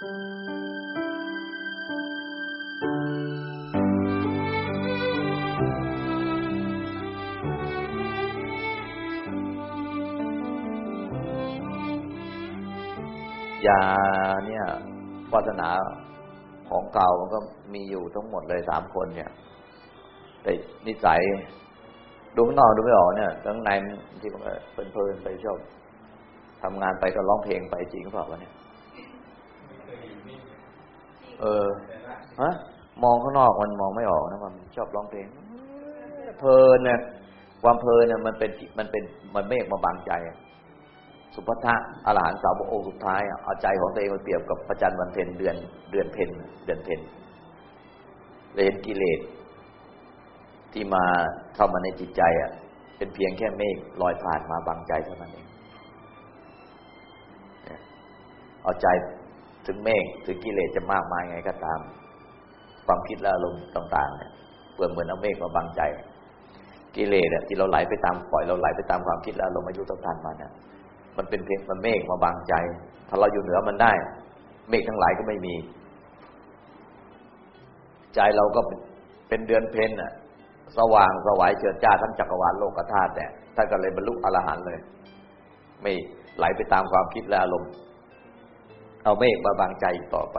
ยาเนี่ยวาสนาของเก่ามันก็มีอยู่ทั้งหมดเลยสามคนเนี่ย แต่นิสัยดูข้างนอกดูไม่ออกเนี่ยข้างในที่มันเพลินไปชอบทำงานไปก็ร้องเพลงไปจริงเปล่าวะเนี่ย เออฮะมองข้างนอกมันมองไม่ออกนะมันชอบร้องเพลงเพลินเนี่ยความเพลินเนี่ยมันเป็นมันเป็นมันเมฆมาบังใจ สุภัทะอรหันต์สาวกองค์สุดท้ายเอาใจของตัวเองมาเปรียบกับพระจันทร์วันเพ็ญเดือน เดือนเพ็ญเดือนเพ็ญเลยเห็นกิเลสที่มาเข้ามาในจิตใจอะ เป็นเพียงแค่เมฆลอยผ่านมาบังใจเท่านั้นเองเอาใจ ถึงเมฆถึงกิเลสจะมากมายไงก็ตาม ความคิดและอารมณ์ต่าง ๆ เนี่ยเปลือนเหมือนเอาเมฆมาบังใจกิเลสที่เราไหลไปตามปล่อยเราไหลไปตามความคิดและอารมณ์อายุต้องการมันเนี่ยมันเป็นเพียงมันเมฆมาบังใจ ถ้าเราอยู่เหนือมันได้ เมฆทั้งหลายก็ไม่มี ใจเราก็เป็นเดือนเพ็ญอะ สว่างสวายเจิดจ้าทั้งจักรวาลโลกธาตุเนี่ยท่านก็เลยบรรลุอรหันต์เลย ไม่ไหลไปตามความคิดและอารมณ์ เอาเมฆมาบังใจต่อไป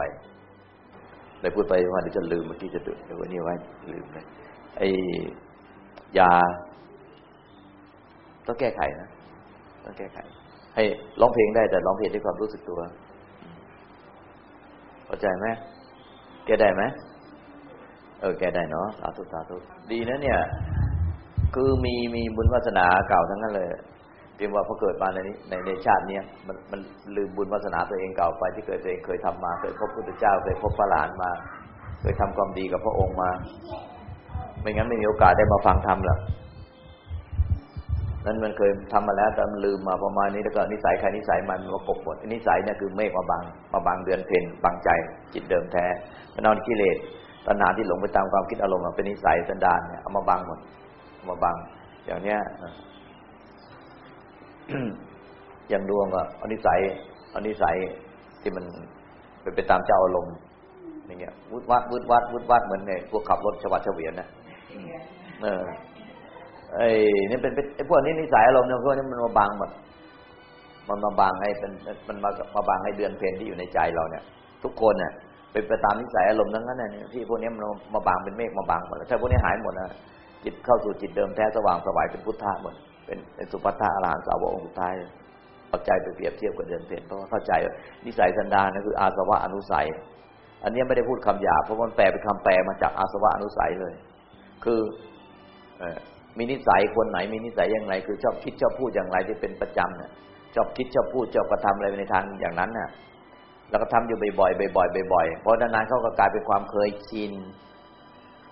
เลยพูดไปว่าเดี๋ยวจะลืมเมื่อกี้จะดูเดี๋ยววันนี้ไว้ลืมเลยไอ้ยาต้องแก้ไขนะต้องแก้ไข ให้ร้องเพลงได้แต่ร้องเพลงด้วยความรู้สึกตัวเข้าใจไหมแกได้ไหมเออแกได้เนาะสาธุสาธุดีนะเนี่ย คือมีมีบุญวาสนาเก่าทั้งนั้นเลย เพียงว่าพอเกิดมาในนี้ในในชาติเนี้ยมันมันลืมบุญวาสนาตัวเองเก่าไปที่เคยตัวเองเคยทำมา เคยพบพระพุทธเจ้า เคยพบพระหลานมา เคยทำความดีกับพระองค์มา ไม่งั้นไม่มีโอกาสได้มาฟังธรรมหรอกนั้นมันเคยทำมาแล้วแต่มันลืมมาประมาณนี้แล้วก็นิสัยใครนิสัยมันมากบหมดนิสัยเนี่ยคือเมฆมาบังมาบังเดือนเพนบังใจจิตเดิมแท้มันนอนกิเลสตัณหาที่หลงไปตามความคิดอารมณ์เป็นนิสัยสันดานเนี่ยเอามาบังหมดมาบังอย่างเนี้ย อย่างดวงอะอนิสัยอนิสัยที่มันเป็นไปตามเจ้าอารมณ์อย่างเงี้ยวุดวัดวุดวัดวุดวัดเหมือนไงพวกขับรถชวัดเฉวียนนะเออไอ้นี่เป็นไอ้พวกนี้นิสัยอารมณ์เนี่ยพวกนี้มันมาบังหมดมันมาบังให้เป็นมันมามาบังให้เดือนเพนที่อยู่ในใจเราเนี่ย ทุกคนเนี่ยเป็นไปตามนิสัยอารมณ์นั้นนั่นเนี่ยที่พวกนี้มันมาบังเป็นเมฆมาบังหมดแล้วถ้าพวกนี้หายหมดนะจิตเข้าสู่จิตเดิมแท้สว่างสวายเป็นพุทธะหมด เป็นเป็นสุภัทธะอรหันต์สาวกองค์สุดท้ายเอาใจไปเปรียบเทียบกับเดือนเพนเพราะเข้าใจนิสัยสันดานนั่นคืออาสวะอนุสัย อันนี้ไม่ได้พูดคำหยาบเพราะมันแปลเป็นคำแปลมาจากอาสวะอนุสัยเลย คือมีนิสัยคนไหนมีนิสัยอย่างไร คือชอบคิดชอบพูดอย่างไรที่เป็นประจำเนี่ยชอบคิดชอบพูดชอบกระทำอะไรในทางอย่างนั้นน่ะแล้วก็ทำอยู่บ่อยๆบ่อยๆบ่อยๆเพราะนานๆเขาก็กลายเป็นความเคยชิน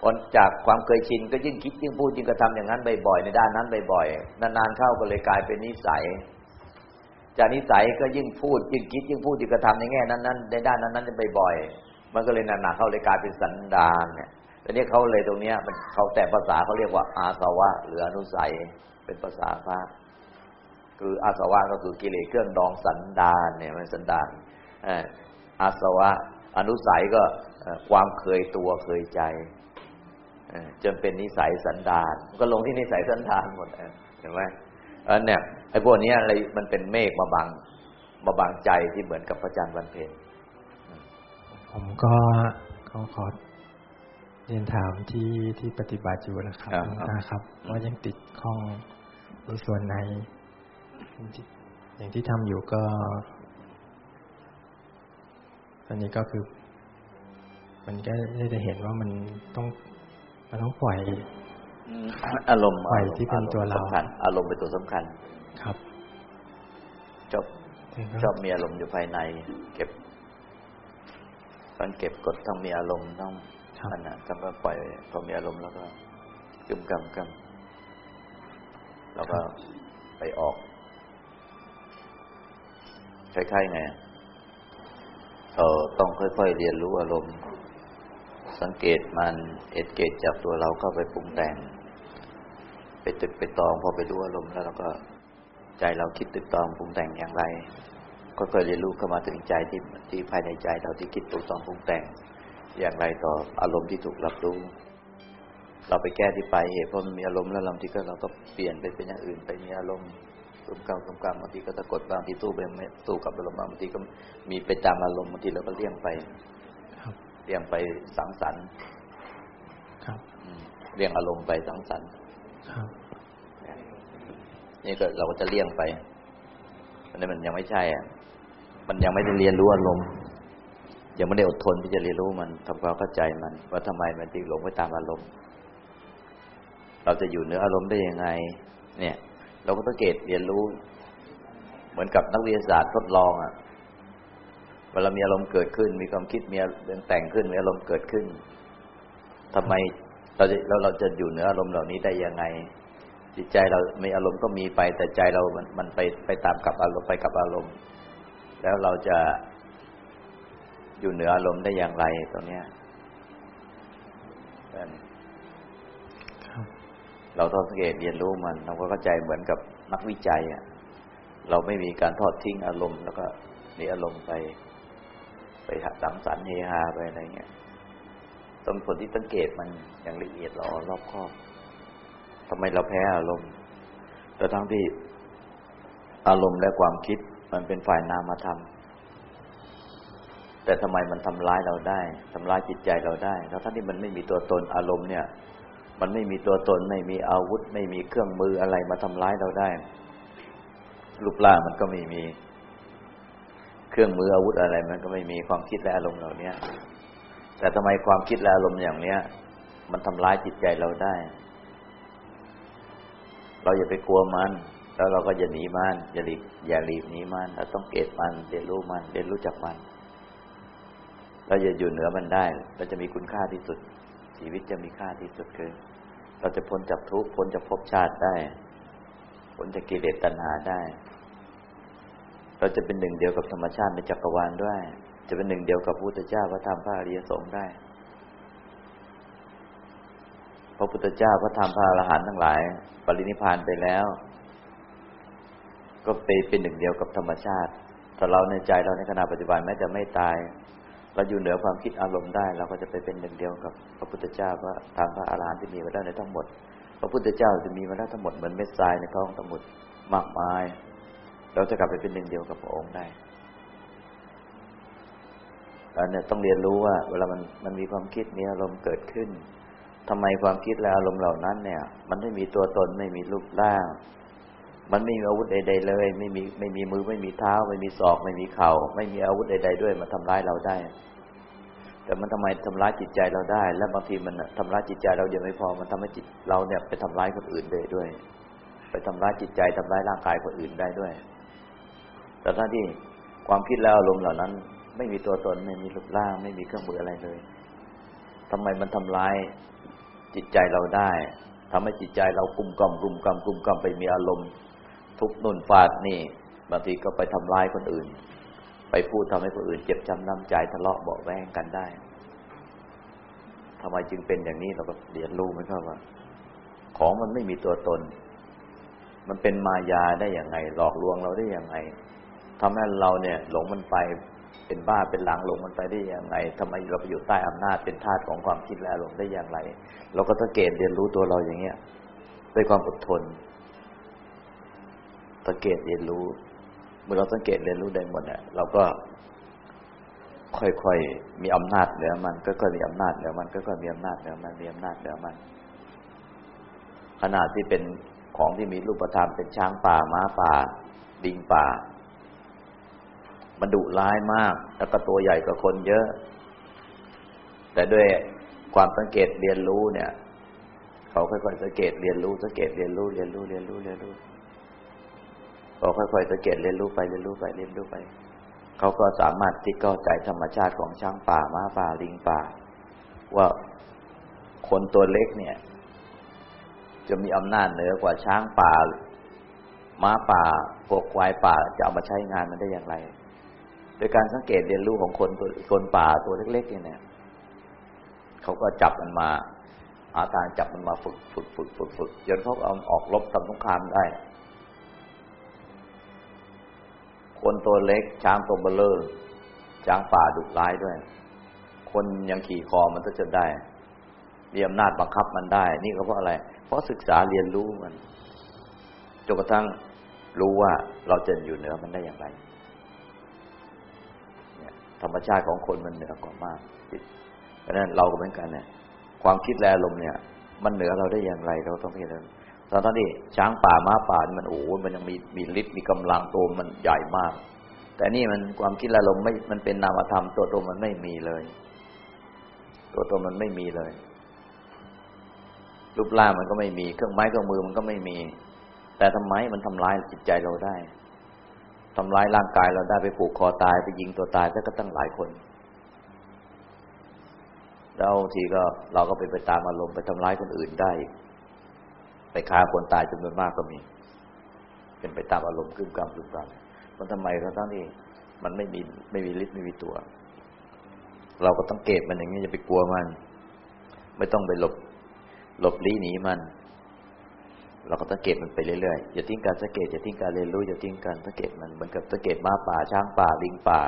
คนจากความเคยชินก็ยิ่งคิดยิ่งพูดยิ่งกระทำอย่างนั้นบ่อยๆในด้านนั้นบ่อยๆนานๆเข้าก็เลยกลายเป็นนิสัย จากนิสัยก็ยิ่งพูดยิ่งคิดยิ่งพูดยิ่งกระทำในแง่นั้นๆในด้านนั้นๆบ่อยๆมันก็เลยหนักๆเข้าเลยกลายเป็นสันดานเนี่ยอันนี้เขาเลยตรงเนี้ยมันเขาแต่ภาษาเขาเรียกว่า อาสวะ หรืออนุสัยเป็นภาษาพระคืออาสวะก็คือกิเลสเครื่องดองสันดานเนี่ยมันสันดานอาสวะ อนุสัยก็ความเคยตัวเคยใจ จนเป็นนิสัยสันดานก็ลงที่นิสัยสันดานหมดเห็นไหมอันเนี้ยไอ้พวกนี้อะไรมันเป็นเมฆมาบังมาบังใจที่เหมือนกับพระจันทร์วันเพ็ญผมก็เขาขอเรียนถามที่ที่ปฏิบัติอยู่นะครับนะครับ ว่ายังติดข้องในส่วนไหนอย่างที่ทำอยู่ก็ตอนนี้ก็คือ มันก็ได้จะเห็นว่ามันต้อง มันต้องปล่อยอารมณ์ปล่อยที่เป็นตัวเราอารมณ์เป็นตัวสำคัญ ครับจบชอบมีอารมณ์อยู่ภายใน เก็บต้องเก็บกดต้องมีอารมณ์ต้องนั่นนะถ้าก็ปล่อยพอมีอารมณ์แล้วก็กึมกำกำแล้วก็ไปออกคล้ายๆไงเออต้องค่อยๆเรียนรู้อารมณ์ สังเกตมันเอ็ดเกตจับตัวเราเข้าไปปรุงแต่ง ไปตึกไปตองพอไปรู้อารมณ์แล้วเราก็ใจเราคิดตึกตองปรุงแต่งอย่างไร ก็เคยเรียนรู้เข้ามาถึงใจที่ที่ภายในใจเราที่คิดตัวตองปรุงแต่งอย่างไรต่ออารมณ์ที่ถูกรับรู้ เราไปแก้ที่ปลายเหตุเพราะมันมีอารมณ์แล้วบางทีก็เราก็เปลี่ยนไปเป็นอย่างอื่นไปมีอารมณ์กุมกำกุมกำบางทีก็ตะกดบางทีตู้ไปไม่ตู้กับอารมณ์บางทีก็มีไปตามอารมณ์บางทีเราก็เลี่ยงไป เลี่ยงไปสังสรรค์เลี่ยงอารมณ์ไปสังสรรค์นี่ก็เราก็จะเลี่ยงไปอันนี้มันยังไม่ใช่อะมันยังไม่ได้เรียนรู้อารมณ์ยังไม่ได้อดทนที่จะเรียนรู้มันทำความเข้าใจมัน ว่าทำไมมันจึงหลงไปตามอารมณ์ เราจะอยู่เหนืออารมณ์ได้ยังไง เนี่ย เราก็ต้องเกตเรียนรู้ เหมือนกับนักวิทยาศาสตร์ทดลองอะ เวลามีอารมณ์เกิดขึ้น มีความคิดมีเรื่องแต่งขึ้นมีอารมณ์เกิดขึ้นทำไมเราจะแล้วเราจะอยู่เหนืออารมณ์เหล่านี้ได้ยังไง จิตใจเราไม่อารมณ์ก็มีไป แต่ใจเรามันมันไปไปตามกับอารมณ์ไปกับอารมณ์ แล้วเราจะอยู่เหนืออารมณ์ได้อย่างไรตรงเนี้ยเราต้องสังเกตเรียนรู้มันเราก็เข้าใจเหมือนกับนักวิจัยอะเราไม่มีการทอดทิ้งอารมณ์แล้วก็มีอารมณ์ไป ไปสังสรรค์เฮฮาไปอะไรเงี้ยต้องผลที่สังเกตมันอย่างละเอียดรอรอบคอบทำไมเราแพ้อารมณ์แต่ทั้งที่อารมณ์และความคิดมันเป็นฝ่ายนามธรรมแต่ทำไมมันทำร้ายเราได้ทำร้ายจิตใจเราได้แล้วทั้งที่มันไม่มีตัวตนอารมณ์เนี่ย มันไม่มีตัวตนไม่มีอาวุธ ไม่มีเครื่องมืออะไรมาทำร้ายเราได้ รูปร่างมันก็ไม่มี เครื่องมืออาวุธอะไร มันก็ไม่มีความคิดและอารมณ์เหล่านี้แต่ทำไมความคิดและอารมณ์อย่างเนี้ย มันทำร้ายจิตใจเราได้ เราอย่าไปกลัวมัน แล้วเราก็อย่าหนีมันอย่าหลีกอย่าหลีกหนีมันเราต้องเกตมันเรียนรู้มันเรียนรู้จักมัน เราจะอยู่เหนือมันได้เราจะมีคุณค่าที่สุด ชีวิตจะมีค่าที่สุดคือ เราจะพ้นจากทุกข์พ้นจากภพชาติได้ พ้นจากกิเลสตัณหาได้ เราจะเป็นหนึ่งเดียวกับธรรมชาติในจักรวาลด้วย จะเป็นหนึ่งเดียวกับพระพุทธเจ้าพระธรรมพระอริยสงฆ์ได้ พระพุทธเจ้าพระธรรมพระอรหันต์ทั้งหลาย ปรินิพานไปแล้ว ก็ไปเป็นหนึ่งเดียวกับธรรมชาติถ้าเราในใจเราในขณะปัจจุบันแม้จะไม่ตาย เราอยู่เหนือความคิดอารมณ์ได้ เราก็จะไปเป็นหนึ่งเดียวกับพระพุทธเจ้าพระธรรมพระอรหันต์ที่มีมาได้ในทั้งหมด พระพุทธเจ้าจะมีมาได้ทั้งหมดเหมือนเม็ดทรายในท้องสมุทรมากมาย เราจะกลับไปเป็นหนึ่งเดียวกับพระองค์ได้เราเนี่ยต้องเรียนรู้ว่า เวลามันมันมีความคิดมีอารมณ์เกิดขึ้นทำไมความคิดและอารมณ์เหล่านั้นเนี่ย มันไม่มีตัวตนไม่มีรูปร่าง มันไม่มีอาวุธใด ๆ เลย ไม่มีไม่มีมือไม่มีเท้า ไม่มีศอก ไม่มีเข่า ไม่มีอาวุธใด ๆ ด้วยมาทำร้ายเราได้ แต่มันทำไมทำร้ายจิตใจเราได้ และบางทีมันทำร้ายจิตใจเรายังไม่พอ มันทำให้จิตเราเนี่ยไปทำร้ายคนอื่นได้ด้วย ไปทำร้ายจิตใจทำร้ายร่างกายคนอื่นได้ด้วย แต่ถ้าที่ความคิดแล้วอารมณ์เหล่านั้น ไม่มีตัวตนไม่มีรูปร่าง ไม่มีเครื่องมืออะไรเลยทำไมมันทำร้ายจิตใจเราได้ทำให้จิตใจเรากุมกล่อมกุมกล่อมกุมกล่อมไปมีอารมณ์ ทุกนุ่นฟาดนี่บางทีก็ไปทำร้ายคนอื่น ไปพูดทำให้คนอื่น เจ็บช้ำน้ำใจทะเลาะเบาแวงกันได้ทำไมจึงเป็นอย่างนี้เราก็เรียนรู้ไหมครับว่า ของมันไม่มีตัวตน มันเป็นมายาได้อย่างไง หลอกลวงเราได้อย่างไง ทำให้เราเนี่ย หลงมันไปเป็นบ้าเป็นหลังหลงมันไปได้อย่างไรทำไมเราไปอยู่ใต้อำนาจเป็นทาสของความคิดและอารมณ์ได้อย่างไร เราก็สังเกตเรียนรู้ตัวเราอย่างเงี้ยด้วยความอดทนสังเกตเรียนรู้ เมื่อเราสังเกตเรียนรู้ได้หมดเนี่ยเราก็ค่อยๆ มีอำนาจเหนือมัน ก็ค่อยมีอำนาจเหนือมัน ก็ค่อยมีอำนาจเหนือมันมีอำนาจเหนือมัน ขนาดที่เป็นของที่มีรูปธรรมเป็นช้างป่าม้าป่าดิงป่า มันดุร้ายมาก แล้วก็ตัวใหญ่กว่าคนเยอะ แต่ด้วยความสังเกตเรียนรู้เนี่ย เขาค่อยๆสังเกตเรียนรู้สังเกตเรียนรู้เรียนรู้เรียนรู้เรียนรู้เขาค่อยๆสังเกตเรียนรู้ไปเรียนรู้ไปเรียนรู้ไป เขาก็สามารถที่เข้าใจธรรมชาติของช้างป่าม้าป่าลิงป่า ว่าคนตัวเล็กเนี่ย จะมีอำนาจเหนือกว่าช้างป่าม้าป่าพวกควายป่าจะเอามาใช้งานมันได้อย่างไร โดยการสังเกตเรียนรู้ของคนตัวคนป่าตัวเล็กๆเนี่ย เขาก็จับมันมา อาตารจับมันมาฝึกฝึกฝึกฝึกฝึกจนเขาเอาออกรบทำสงครามได้คคนตัวเล็ก ช้างตัวเบลเลอร์ช้างป่าดุร้ายด้วย คนยังขี่คอมันก็จะได้มีอำนาจบังคับมันได้ นี่ก็เพราะอะไร เพราะศึกษาเรียนรู้มันจนกระทั่งรู้ว่าเราจะอยู่เหนือมันได้อย่างไร ธรรมชาติของคนมันเหนือกว่ามากเพราะนั้นเราก็เหมือนกันเนี่ย ความคิดแลลมเนี่ย มันเหนือเราได้อย่างไรเราต้องพิจารณาตอนนี้ช้างป่าม้าป่ามันโอ้มันยังมีมีฤทธิ์มีกำลังตัวมันใหญ่มาก แต่นี่มันความคิดแลลมไม่มันเป็นนามธรรมตัวตนมันไม่มีเลย ตัวตนมันไม่มีเลย รูปร่างมันก็ไม่มีเครื่องไม้เครื่องมือมันก็ไม่มี แต่ทำไมมันทำร้ายจิตใจเราได้ ทำร้ายร่างกายเราได้ไปผูกคอตายไปยิงตัวตายแล้วก็ตั้งหลายคน แล้วทีก็เราก็ไปไปตามอารมณ์ไปทำร้ายคนอื่นได้ ไปฆ่าคนตายจำนวนมากก็มี เป็นไปตามอารมณ์ขึ้นกรรมขึ้นกรรมมันทำไมเขาทั้งที่มันไม่มีไม่มีฤทธิ์ไม่มีตัว เราก็ต้องเก็บมันอย่างนี้อย่าไปกลัวมัน ไม่ต้องไปหลบ หลบลี้หนีมัน เราก็สังเกตมันไปเรื่อยๆอย่าทิ้งการสังเกตอย่าทิ้งการเรียนรู้อย่าทิ้งการสังเกตมันเหมือนกับสังเกตม้าป่าช้างป่าลิงป่า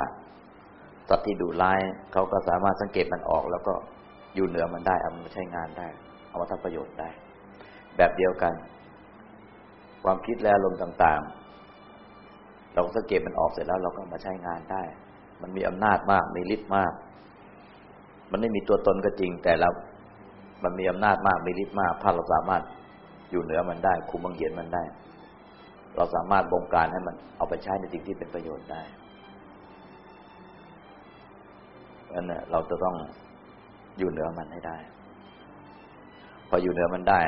สัตว์ที่ดุร้ายเขาก็สามารถสังเกตมันออก แล้วก็อยู่เหนือมันได้เอามาใช้งานได้ เอามาทำประโยชน์ได้ แบบเดียวกัน ความคิดและอารมณ์ต่างๆ เราสังเกตมันออกเสร็จแล้ว เราก็มาใช้งานได้ มันมีอำนาจมากมีฤทธิ์มาก มันไม่มีตัวตนก็จริงแต่เรามันมีอำนาจมากมีฤทธิ์มากถ้าเราสามารถ อยู่เหนือมันได้ คุมบังเหียนมันได้ เราสามารถบงการให้มันเอาไปใช้ในสิ่งที่เป็นประโยชน์ได้เพราะนั้นเราจะต้องอยู่เหนือมันให้ได้ พออยู่เหนือมันได้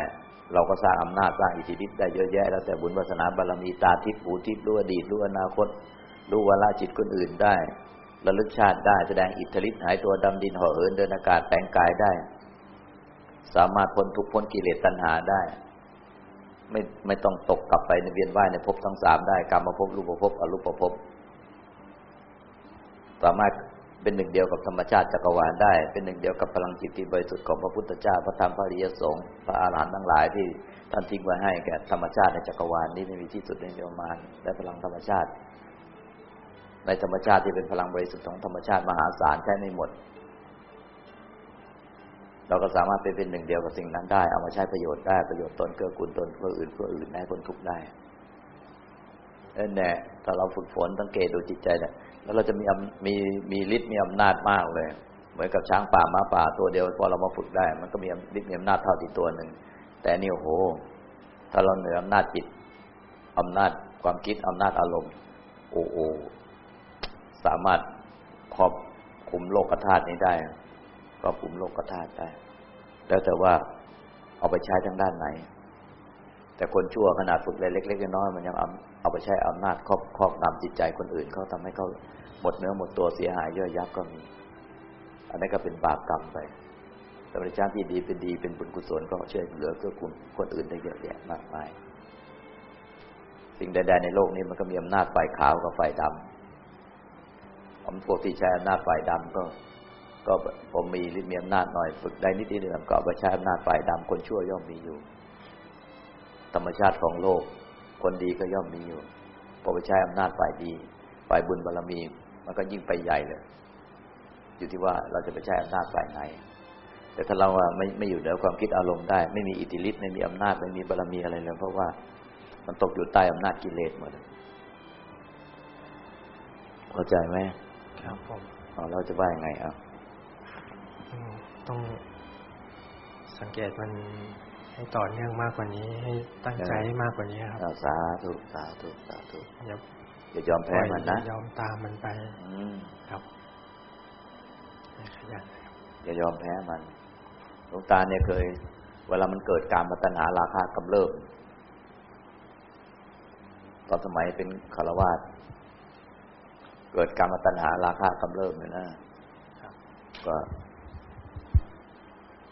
เราก็สร้างอำนาจสร้างอิทธิฤทธิ์ได้เยอะแยะแล้วแต่บุญวาสนาบารมีตาทิพย์หูทิพย์รู้อดีตรู้อนาคตรู้วาระจิตคนอื่นได้ระลึกชาติได้แสดงอิทธิฤทธิ์หายตัวดำดินห่อเหินเดินอากาศแต่งกายได้ สามารถพ้นทุกพ้นกิเลสตัณหาได้ ไม่ไม่ต้องตกกลับไปในเวียนว่ายในภพทั้งสามได้กรรมภพรูปภพอรูปภพสามารถเป็นหนึ่งเดียวกับธรรมชาติจักรวาลได้ เป็นหนึ่งเดียวกับพลังจิตที่บริสุทธิ์ของพระพุทธเจ้าพระธรรมพระริยสงฆ์พระอาหารหันต์ทั้งหลายที่ท่านทิ้งไว้ให้แก่ธรรมชาติในจักรวาลนี้ไม่มีที่สุดในเดียมานและพลังธรรมชาติ ในธรรมชาติที่เป็นพลังบริสุทธิ์ของธรรมชาติมหาศาลใช้ไม่หมด เราก็สามารถไปเป็นหนึ่งเดียวกับสิ่งนั้นได้ เอามาใช้ประโยชน์ได้ประโยชน์ตนเกื้อกูลตนเพื่ออื่นเพื่ออื่นให้คนทุกข์ได้นั่นแหละถ้าเราฝึกฝนสังเกตดูจิตใจเนี่ยแล้วเราจะมีมีมีฤทธิ์มีอำนาจมากเลย เหมือนกับช้างป่าม้าป่าตัวเดียวพอเรามาฝึกได้ มันก็มีฤทธิ์มีอำนาจเท่าที่ตัวหนึ่งแต่นี่โอ้โห ถ้าเราเหนืออำนาจจิตอำนาจความคิดอำนาจอารมณ์โอ้โอสามารถครอบคุมโลกธาตุนี้ได้ ก็คุมโลกธาตุได้ แล้วแต่ว่าเอาไปใช้ทางด้านไหน แต่คนชั่วขนาดฝึกเล็กๆน้อยๆมันยังเอาไปใช้อำนาจครอบครอบนำจิตใจคนอื่นเขาทำให้เขาหมดเนื้อหมดตัวเสียหายย่อยยับก็มีอันนี้ก็เป็นบาปกรรมไปแต่ประชาที่ดีเป็นดีเป็นบุญกุศลก็ช่วยเหลือเกื้อกูลคนอื่นได้เยอะแยะมากมาย สิ่งใดๆในโลกนี้มันก็มีอำนาจฝ่ายขาวกับฝ่ายดำผมพวกที่ใช้อำนาจฝ่ายดำก็ ก็ผมมีฤทธิ์มีอำนาจหน่อยฝึกได้นิดนิดหนึ่งก็เอาไปใช้อำนาจฝ่ายดำคนชั่วย่อมมีอยู่ ธรรมชาติของโลก คนดีก็ย่อมมีอยู่พอไปใช้อำนาจฝ่ายดีฝ่ายบุญบารรมี มันก็ยิ่งไปใหญ่เลยอยู่ที่ว่าเราจะไปใช้อำนาจฝ่ายไหน แต่ถ้าเราว่าไม่ไม่อยู่เหนือความคิดอารมณ์ได้ ไม่มีอิทธิฤทธิ์ไม่มีอำนาจไม่มีบารรมีอะไรเลยเพราะว่ามันตกอยู่ใต้อำนาจกิเลสหมดเข้าใจไหมครับผมเราจะว่ายังไงอะ ต้องสังเกตมันให้ต่อเนื่องมากกว่านี้ให้ตั้งใจมากกว่านี้ครับสาธุสาธุสาธุอย่าอย่ายอมแพ้มันนะยอมตามมันไปครับขยันอย่ายอมแพ้มันหลวงตาเนี่ยเคย เวลามันเกิดการมัตนาราคากำเริบตอนสมัยเป็นคารวาสเกิดการมัตนาราคากำเริบเลยนะก็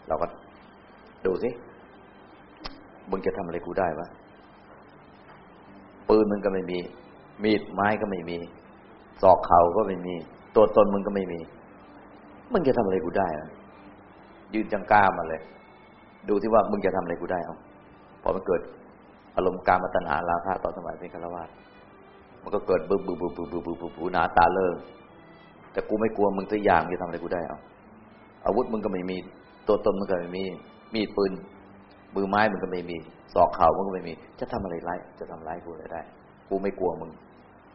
เราก็ดูสิมึงจะทำอะไรกูได้วะปืนมึงก็ไม่มี มีดไม้ก็ไม่มีศอกเข่าก็ไม่มี ตัวตนมึงก็ไม่มี มึงจะทำอะไรกูได้อะยืนจังกล้ามาเลย ดูที่ว่ามึงจะทำอะไรกูได้เอาพอมันเกิดอารมณ์การมาตัณหาราคะตอนสมัยเป็นฆราวาสมันก็เกิดบึ้บบึ้บบึ้บบึ้บบึ้บบึ้บบึ้บหนาตาเลิกแต่กูไม่กลัวมึงสักอย่างจะทำอะไรกูได้เอาอาวุธมึงก็ไม่มี ตัวตนมึงก็ไม่มี มีดปืนมือไม้มึงก็ไม่มีศอกเข่ามึงก็ไม่มี จะทำอะไรไร้จะทำร้ายกูอะไรได้ กูไม่กลัวมึง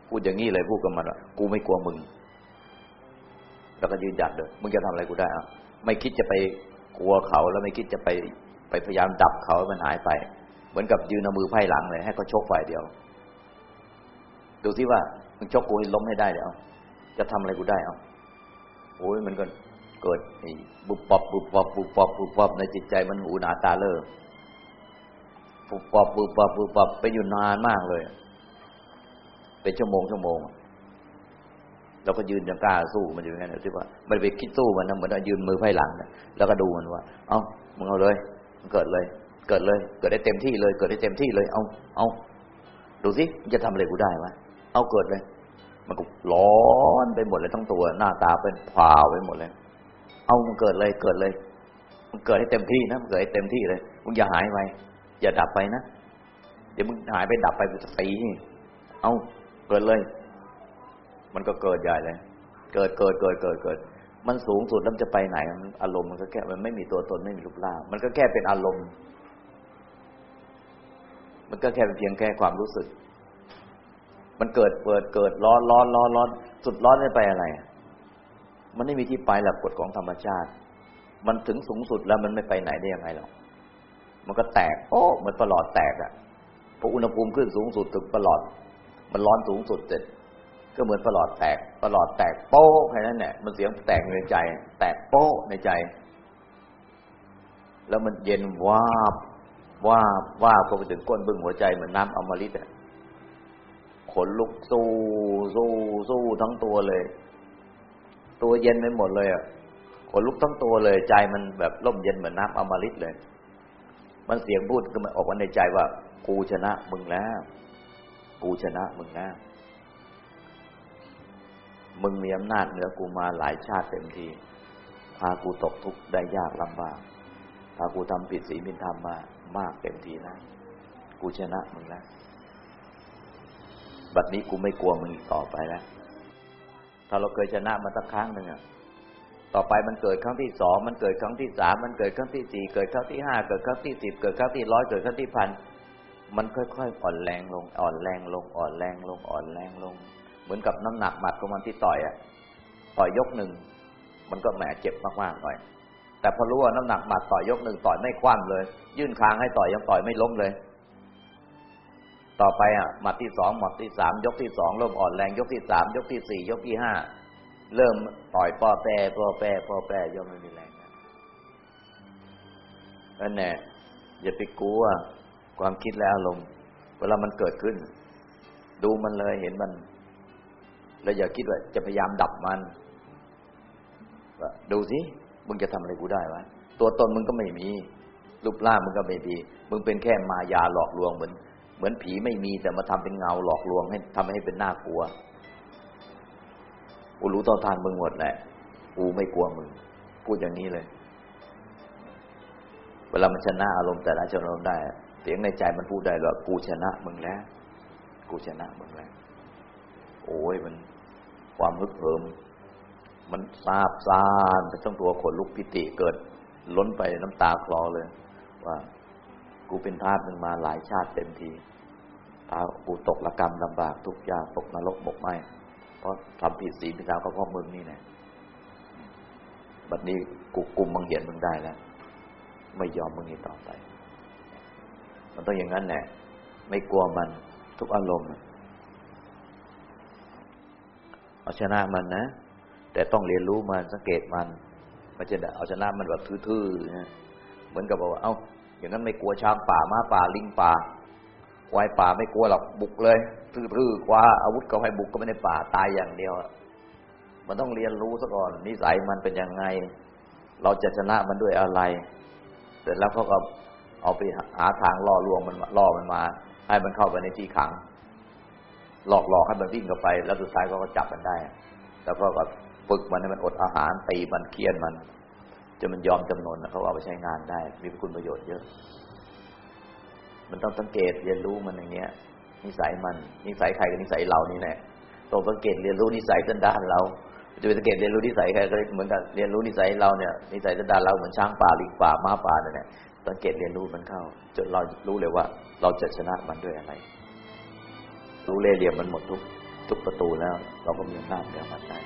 พูดอย่างนี้เลยพูดกับมันว่ากูไม่กลัวมึง แล้วก็ยืนหยัดเลยมึงจะทำอะไรกูได้อะไม่คิดจะไปกลัวเขาแล้วไม่คิดจะไปไปพยายามดับเขาให้มันหายไป เหมือนกับยืนเอามือไพ่หลังเลยให้เขาชกฝ่ายเดียว ดูที่ว่ามึงชกกูให้ล้มให้ได้เดี๋ยวจะทำอะไรกูได้เอาโอ้ยมันก็ เกิดบุบปอบบุบปอบบุบปอบบุบปอบในจิตใจมันหูหนาตาเลิกบุบปอบบุบปอบบุบปอบไปอยู่นานมากเลย เป็นชั่วโมงชั่วโมงเราก็ยืนยังกล้าสู้มันอยู่อย่างนั้นที่ว่าไม่ไปคิดสู้มันนะเหมือนยืนมือไพ่หลังนะแล้วก็ดูมันว่า เอ้ามึงเอาเลยมันเกิดเลย เกิดเลย เกิดได้เต็มที่เลย เกิดได้เต็มที่เลย เอาเอาดูสิจะทำอะไรกูได้วะเอาเกิดเลย มันก็ร้อนไปหมดเลยทั้งตัว หน้าตาเป็นผาไปหมดเลย เอามันเกิดเลยเกิดเลย มันเกิดให้เต็มที่นะมันเกิดให้เต็มที่เลยมึงอย่าหายไปอย่าดับไปนะเดี๋ยวมึงหายไปดับไปมึงจะตีเอาเกิดเลย มันก็เกิดใหญ่เลย เกิดเกิดเกิดเกิดเกิด มันสูงสุดแล้วจะไปไหนอารมณ์มันก็แค่มันไม่มีตัวตนไม่มีรูปร่างมันก็แค่เป็นอารมณ์ มันก็แค่เป็นเพียงแค่ความรู้สึก มันเกิดเปิดเกิดร้อนร้อนร้อนร้อนสุดร้อนไม่ไปอะไร มันไม่มีที่ไปหลักกฎของธรรมชาติ มันถึงสูงสุดแล้วมันไม่ไปไหนได้ยังไงหรอกมันก็แตกโอ้เหมือนประหลอดแตกอะพออุณหภูมิขึ้นสูงสุดถึงประหลอด มันร้อนสูงสุดเสร็จก็เหมือนประหลอดแตกประหลอดแตกโป๊ะแค่นั้นแหละมันเสียงแตกในใจ แตกโป๊ะในใจ แล้วมันเย็นวาบวาบวาบพอไปถึงก้นบึ้งหัวใจเหมือนน้ำอมฤตอะขนลุกสู้สู้สู้ทั้งตัวเลย ตัวเย็นไปหมดเลยอะขนลุกทั้งตัวเลย ใจมันแบบร่มเย็นเหมือนน้ำอมฤตเลย มันเสียงพูดก็มันออกมาในใจว่า กูชนะมึงแล้ว กูชนะมึงแล้ว มึงมีอำนาจเหนือกูมาหลายชาติเต็มที พากูตกทุกข์ได้ยากลำบาก พากูทำผิดศีลผิดธรรมมามากเต็มทีนะ กูชนะมึงแล้ว บัดนี้กูไม่กลัวมึงอีกต่อไปแล้ว ถ้าเราเคยชนะมาสักครั้งหนึ่งอะต่อไปมันเกิดครั้งที่สองมันเกิดครั้งที่สามมันเกิดครั้งที่สี่เกิดครั้งที่ห้าเกิดครั้งที่สิบเกิดครั้งที่ร้อยเกิดครั้งที่พันมันค่อยๆอ่อนแรงลง อ่อนแรงลง อ่อนแรงลง อ่อนแรงลง เหมือนกับน้ำหนักหมัดของมันที่ต่อยอะต่อยยกหนึ่งมันก็แหมเจ็บมากๆหน่อย แต่พอรู้ว่าน้ำหนักหมัดต่อยยกหนึ่งต่อยไม่คว่ำเลย ยื่นคางให้ต่อยยังต่อยไม่ล้มเลย ต่อไปอะหมัดที่สองหมัดที่สามยกที่สองเริ่มอ่อนแรงยกที่สามยกที่สี่ยกที่ห้าเริ่มต่อยปอแปรปอแปรปอแปรย่อมไม่มีแรงนั่นแน่อย่าไปกลัวความคิดและอารมณ์เวลามันเกิดขึ้น ดูมันเลยเห็นมัน แล้วอย่าคิดว่าจะพยายามดับมันดูสิมึงจะทำอะไรกูได้วะตัวตนมึงก็ไม่มี รูปร่างมึงก็ไม่มีมึงเป็นแค่มายาหลอกลวงเหมือน เหมือนผีไม่มีแต่มาทำเป็นเงาหลอกลวงให้ทำให้เป็นน่ากลัว กูรู้ต่อทานมึงหมดแหละกูไม่กลัวมึง พูดอย่างนี้เลย เวลามันชนะอารมณ์แต่ละชนอารมณ์ได้ เสียงในใจมันพูดได้ว่ากูชนะมึงแล้ว กูชนะมึงแล้ว โอ้ยมันความฮึกเหิม มันซาบซ่านไปทั้งตัวขนลุกพิติเกิดล้นไปน้ำตาคลอเลย ว่า กูเป็นทาสมึงมาหลายชาติเต็มทีพากูตกละกรรมลำบากทุกยากตกนรกบกไหมเพราะทำผิดศีลผิดธรรมก็เพราะมึงนี่แหละบัดนี้กูกุมมึงเห็นมึงได้แล้ว ไม่ยอมมึงอีกต่อไป มันต้องอย่างนั้นแหละ ไม่กลัวมันทุกอารมณ์เอาชนะมันนะ แต่ต้องเรียนรู้มันสังเกตมันไม่ใช่เอาชนะมันแบบทื่อๆนะเหมือนกับบอกว่า เอ้า อย่างนั้นไม่กลัวช้างป่าม้าป่าลิงป่าควายป่าไม่กลัวหรอกบุกเลยทื่อๆคว้าอาวุธก็ให้บุกก็ไม่ในป่าตายอย่างเดียว มันต้องเรียนรู้ซะก่อน นิสัยมันเป็นยังไง เราจะชนะมันด้วยอะไร เสร็จแล้วเขาก็เอาไปหาทางล่อลวงมันล่อมันมา ให้มันเข้าไปในที่ขัง หลอกหลอกให้มันวิ่งเข้าไป แล้วสุดท้ายก็จับมันได้ แล้วก็ก็ฝึกมันให้มันอดอาหารตีมันเคียนมัน จนมันยอมจำนนเขาเอาไปใช้งานได้ มีคุณประโยชน์เยอะ มันต้องสังเกตเรียนรู้มันอย่างเงี้ย นิสัยมัน นิสัยใครกับนิสัยเรานี่แหละต้องสังเกตเรียนรู้นิสัยสันดานเราจะไปสังเกตเรียนรู้นิสัยใครก็เหมือนกันเรียนรู้นิสัยเราเนี่ยนิสัยสันดานเราเหมือนช้างป่าลิงป่าม้าป่าเนี่ยสังเกตเรียนรู้มันเข้า จนเรารู้เลยว่า เราจะชนะมันด้วยอะไร รู้เล่เหลี่ยมมันหมดทุกทุกประตูแล้ว เราก็มีอำนาจเหนือมันได้